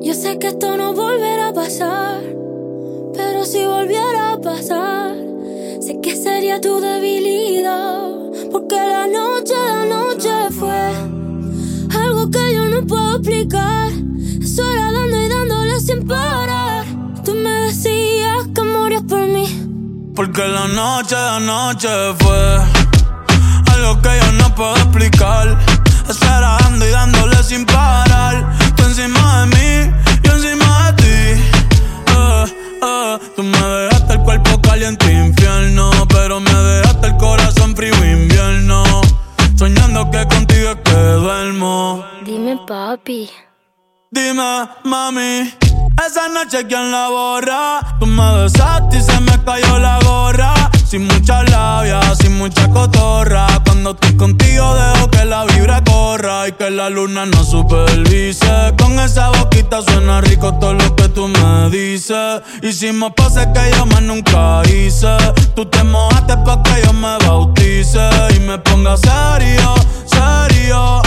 Yo sé que esto no volverá a pasar, pero si volviera a pasar, sé que sería tu debilidad, porque la noche, la noche fue algo que yo no puedo explicar. Eso dando y dándole sin parar. Tú me decías que morías por mí, porque la noche, la noche fue algo que yo no puedo explicar. Eso dando y dándole sin parar. Tú encima de mí, yo encima de ti. Eh, eh. Tú me dejaste el cuerpo caliente infierno, pero me dejaste el corazón frío invierno. Soñando que contigo es que duermo. Dime, papi. Dime, mami. Esa noche quien la borra. Tú me besaste y se me cayó la gorra. Sin mucha labia, sin mucha cotorra. Cuando estoy contigo dejo que la vibra y que la luna no supervise. Con esa boquita suena rico todo lo que tú me dices. Hicimos poses que yo más nunca hice. Tú te mojaste pa' que yo me bautice y me ponga serio, serio.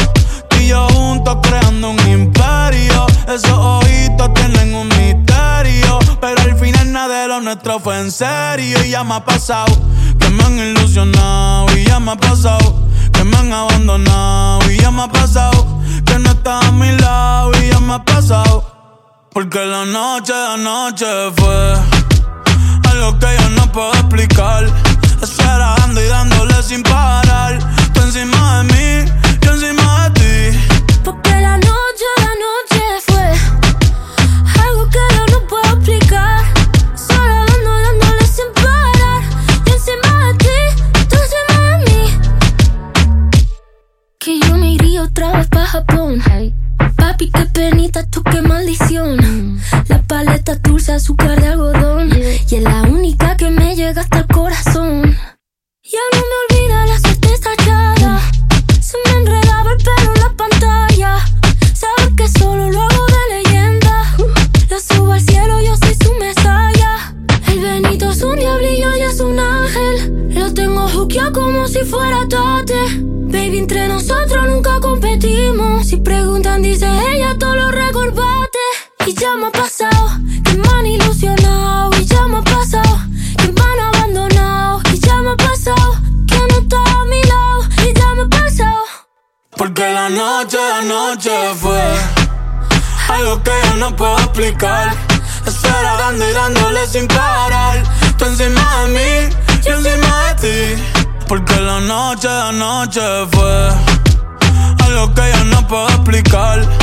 Y yo juntos creando un imperio. Esos ojitos tienen un misterio. Pero al final nada de lo nuestro fue en serio. Y ya me ha pasado que me han ilusionado. Y ya me ha pasado que me han abandonado. Y ya me ha pasado que no estás a mi lado. Y ya me ha pasado. Porque la noche, la noche fue algo que yo no puedo explicar. Japón. Papi, qué penita, tú qué maldición. La paleta dulce, azúcar de algodón. Como si fuera tate. Baby, entre nosotros nunca competimos. Si preguntan, dice ella, todo lo recordate. Y ya me ha pasado que me han ilusionado. Y ya me ha pasado que me han abandonado. Y ya me ha pasado que no está a mi lado. Y ya me ha pasado. Porque la noche, la noche fue algo que yo no puedo explicar. Espera dando y dándole sin parar. Tú encima de mí, Porque la noche, la noche fue algo que yo no puedo explicar.